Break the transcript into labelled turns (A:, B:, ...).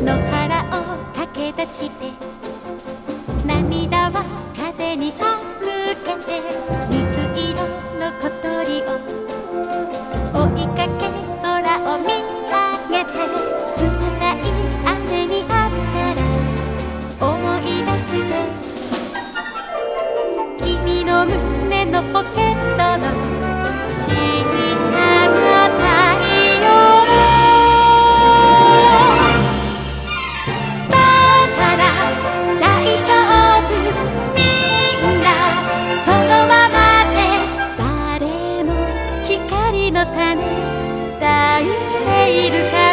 A: 野原を駆け出して涙は風に預けて水色の小鳥を追いかけ空を見上げて冷たい雨にあったら思い出して君の胸のポケットのいているか